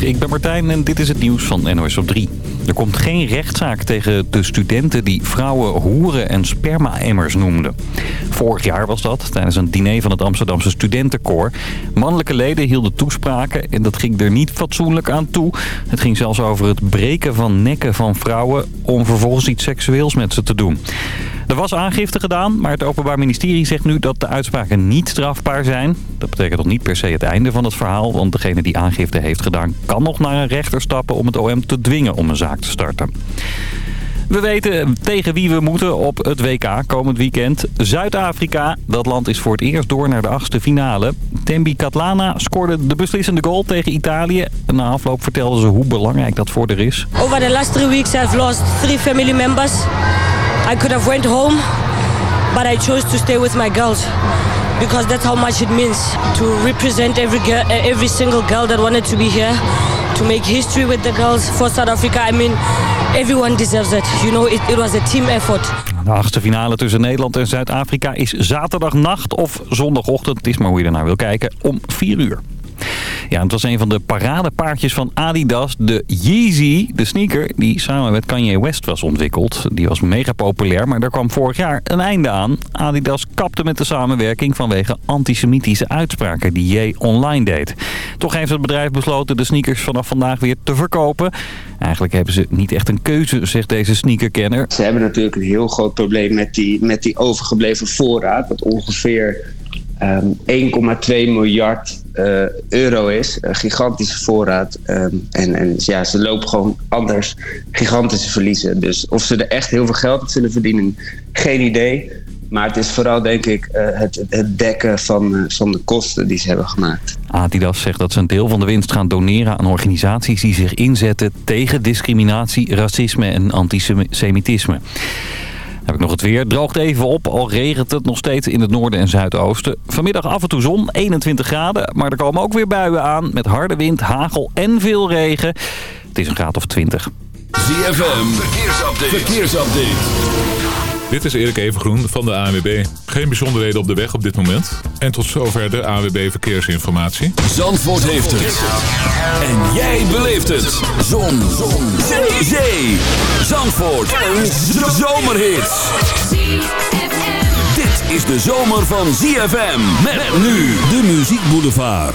Ik ben Martijn en dit is het nieuws van NOS op 3. Er komt geen rechtszaak tegen de studenten die vrouwen hoeren en sperma-emmers noemden. Vorig jaar was dat, tijdens een diner van het Amsterdamse studentenkoor. Mannelijke leden hielden toespraken en dat ging er niet fatsoenlijk aan toe. Het ging zelfs over het breken van nekken van vrouwen om vervolgens iets seksueels met ze te doen. Er was aangifte gedaan, maar het Openbaar Ministerie zegt nu dat de uitspraken niet strafbaar zijn. Dat betekent nog niet per se het einde van het verhaal, want degene die aangifte heeft gedaan kan nog naar een rechter stappen om het OM te dwingen om een zaak te starten. We weten tegen wie we moeten op het WK komend weekend. Zuid-Afrika, dat land is voor het eerst door naar de achtste finale. Tembi Katlana scoorde de beslissende goal tegen Italië. Na afloop vertelde ze hoe belangrijk dat voor haar is. Over the last three weeks I've lost three family members. I could have went home, but I chose to stay with my girls. Because that's how much it means to represent every girl, every single girl that wanted to be here, to make history with the girls for South Africa. I mean, everyone deserves it. You know, it, it was a team effort. De achtste finale tussen Nederland en Zuid-Afrika is zaterdagnacht of zondagochtend. Het is maar hoe je ernaar wil kijken, om 4 uur. Ja, het was een van de paradepaardjes van Adidas, de Yeezy, de sneaker die samen met Kanye West was ontwikkeld. Die was mega populair, maar daar kwam vorig jaar een einde aan. Adidas kapte met de samenwerking vanwege antisemitische uitspraken die Ye online deed. Toch heeft het bedrijf besloten de sneakers vanaf vandaag weer te verkopen. Eigenlijk hebben ze niet echt een keuze, zegt deze sneakerkenner. Ze hebben natuurlijk een heel groot probleem met die, met die overgebleven voorraad. Wat ongeveer um, 1,2 miljard uh, euro is. Een gigantische voorraad. Um, en, en ja, ze lopen gewoon anders gigantische verliezen. Dus of ze er echt heel veel geld op zullen verdienen, geen idee. Maar het is vooral, denk ik, uh, het, het, dekken van, uh, van de kosten die ze hebben gemaakt. Adidas zegt dat ze een deel van de winst gaan doneren aan organisaties die zich inzetten tegen discriminatie, racisme en antisemitisme. Heb ik nog het weer. Droogt even op, al regent het nog steeds in het noorden en zuidoosten. Vanmiddag af en toe zon, 21 graden. Maar er komen ook weer buien aan met harde wind, hagel en veel regen. Het is een graad of 20. ZFM, verkeersupdate. verkeersupdate. Dit is Erik Evengroen van de ANWB. Geen bijzonderheden op de weg op dit moment. En tot zover de ANWB Verkeersinformatie. Zandvoort heeft het. En jij beleeft het. Zon. Zon. Zee. Zandvoort. Een zomerhit. Dit is de zomer van ZFM. Met nu de Muziek Boulevard.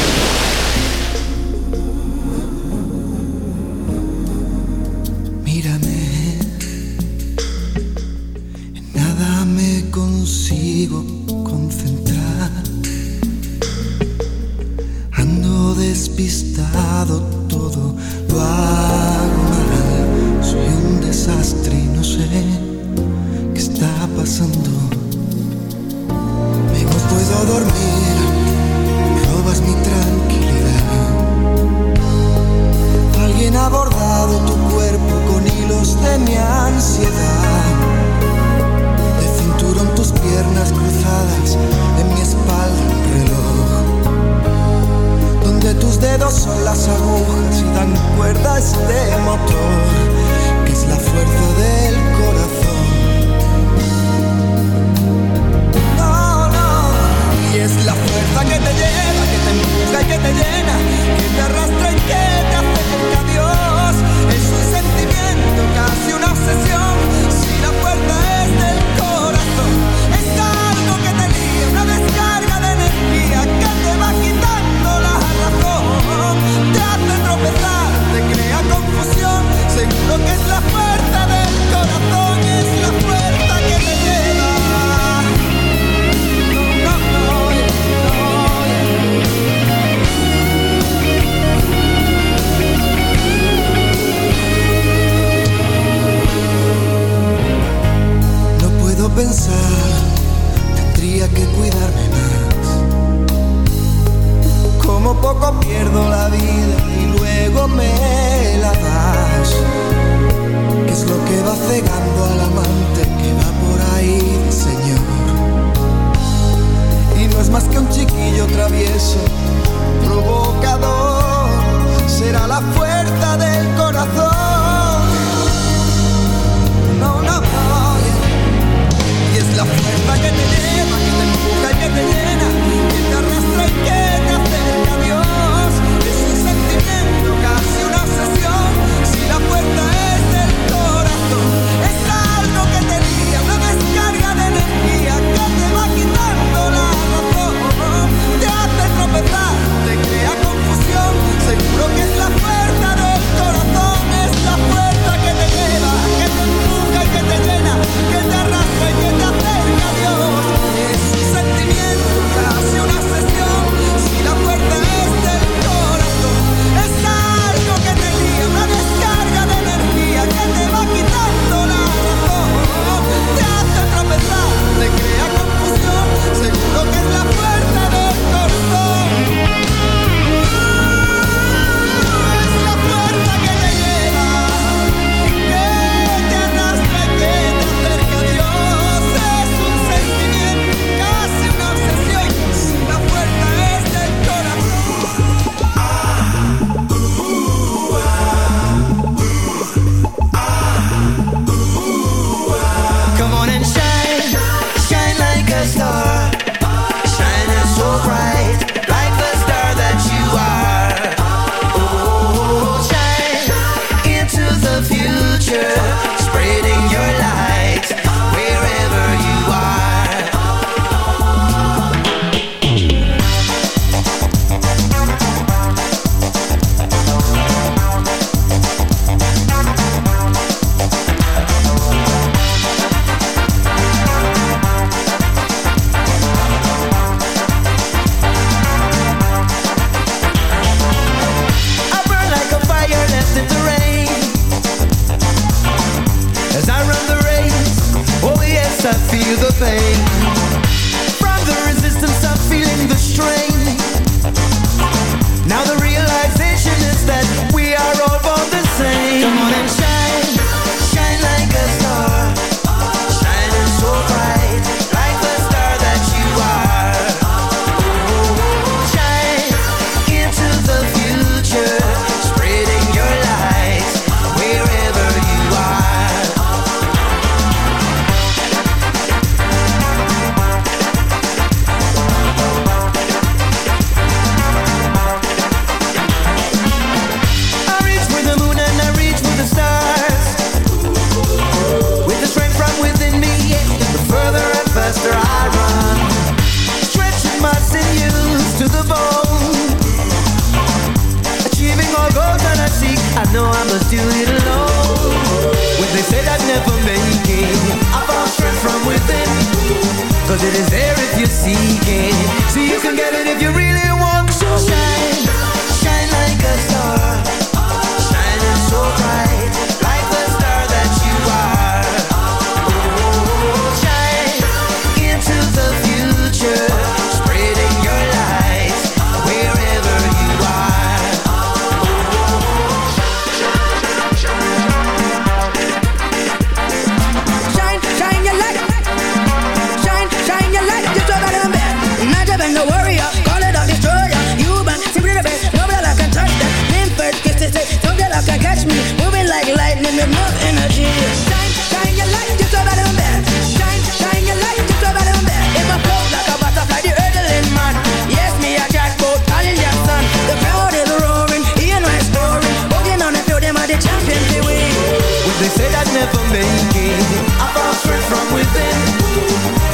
for making I found strength from within.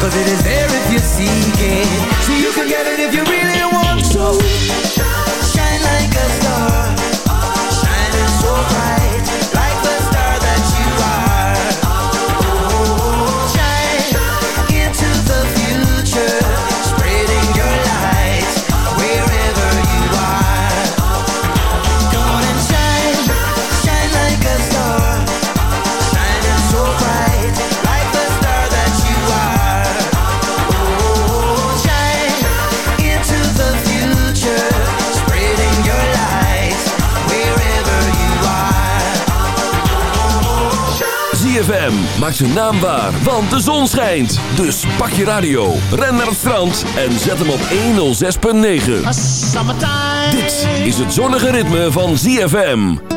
Cause it is there if you seek it. So you can get it if you really want to. Maak zijn naam waar, want de zon schijnt. Dus pak je radio, ren naar het strand en zet hem op 106.9. Dit is het zonnige ritme van ZFM.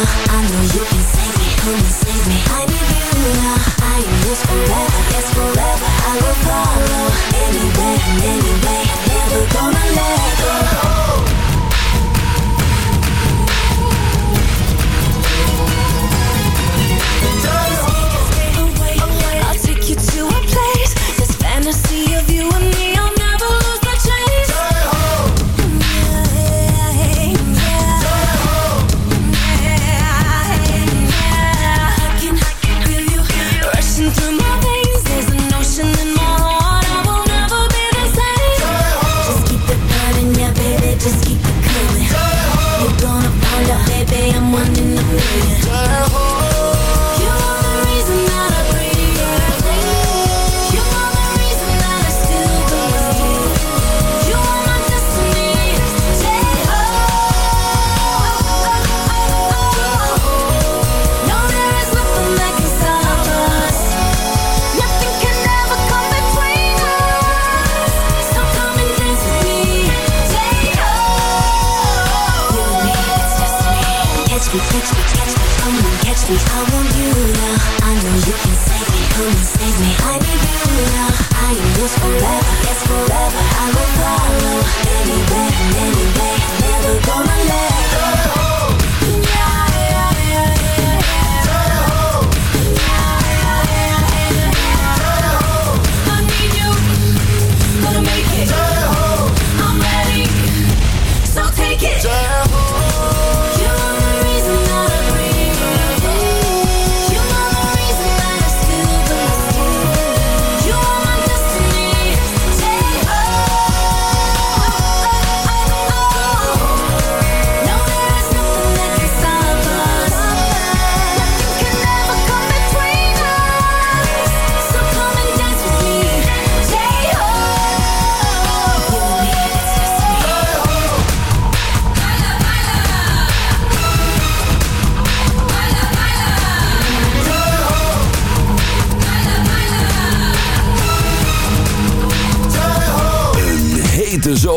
I know you can save me, save me. I need you now, I am yours forever. Yes, forever, I will follow. Anywhere anyway, never gonna let go.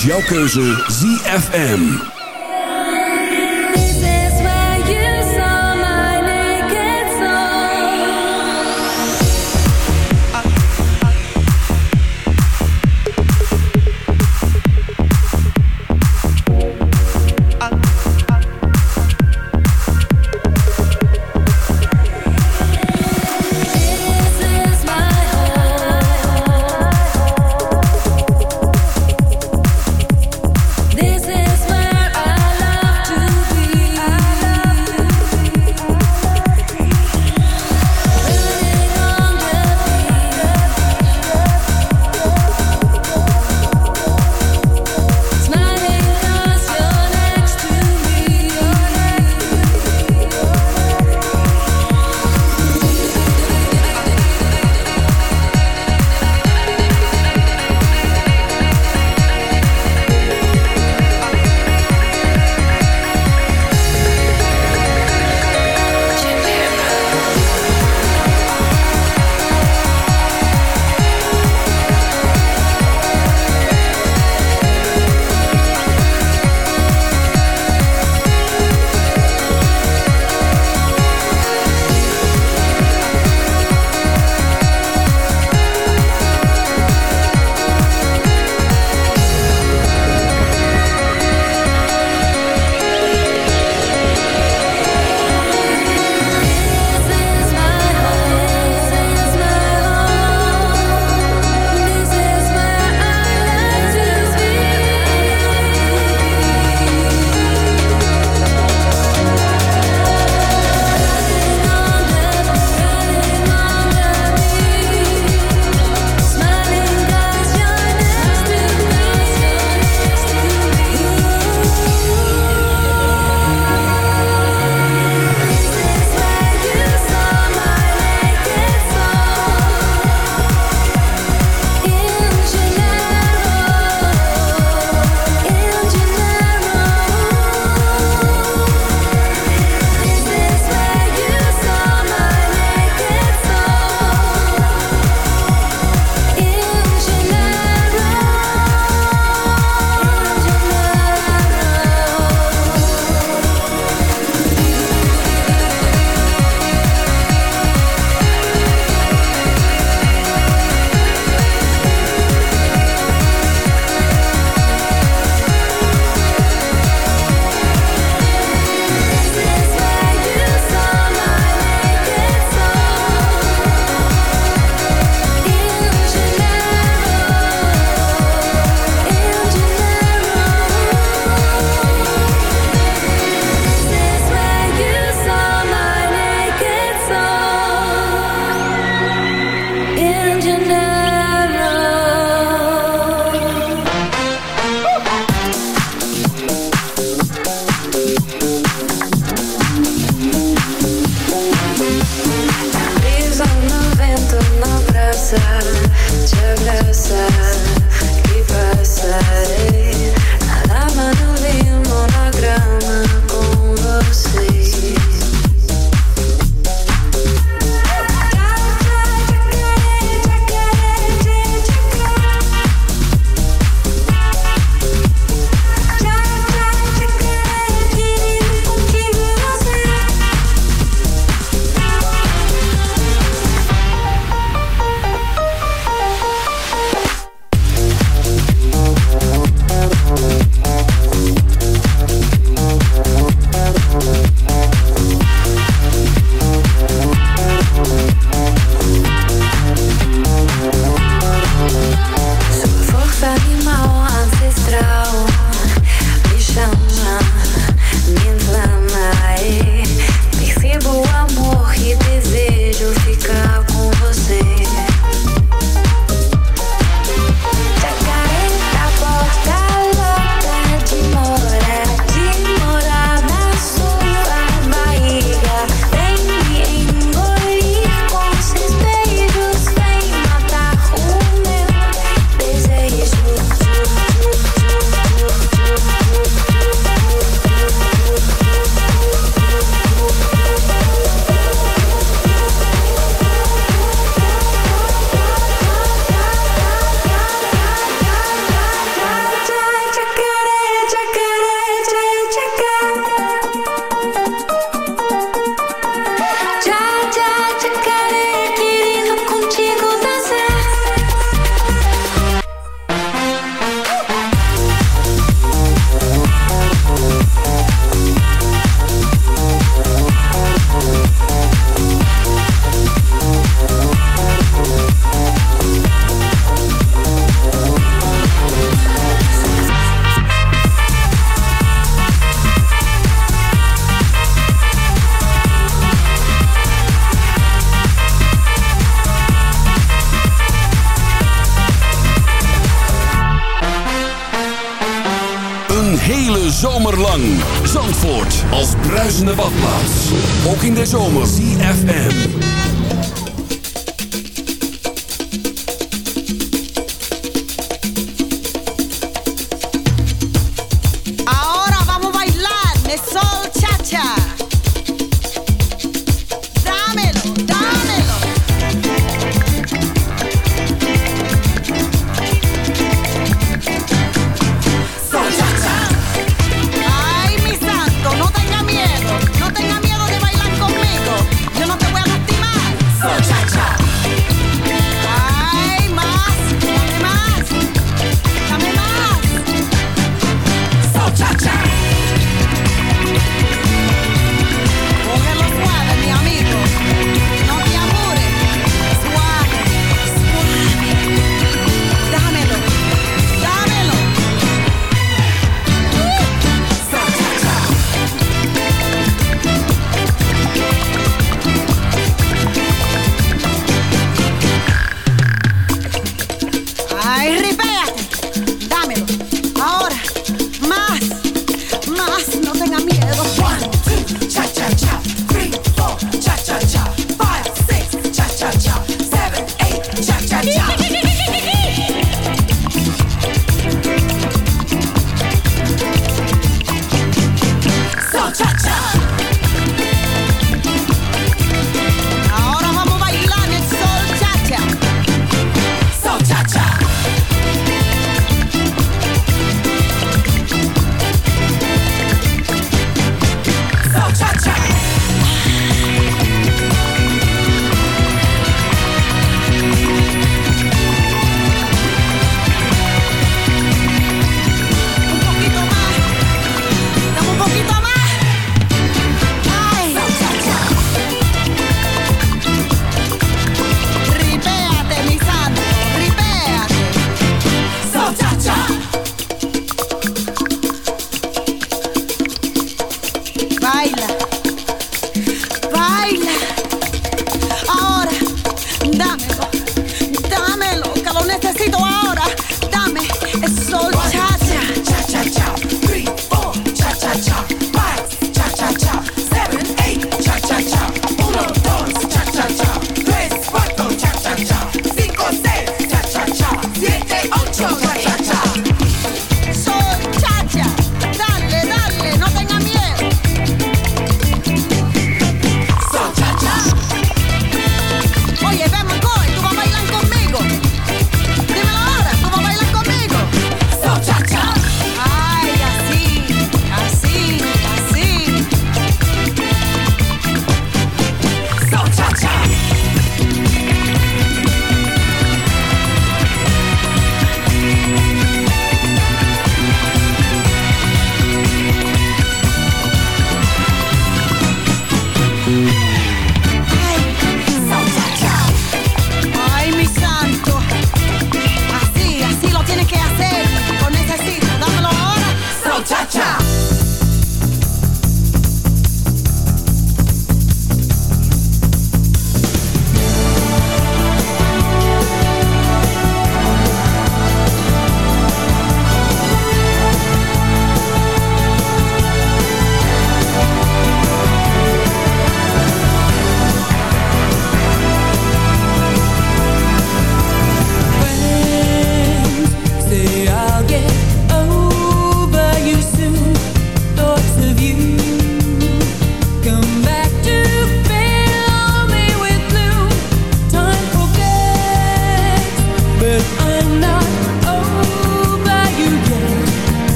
Is jouw keuze ZFM.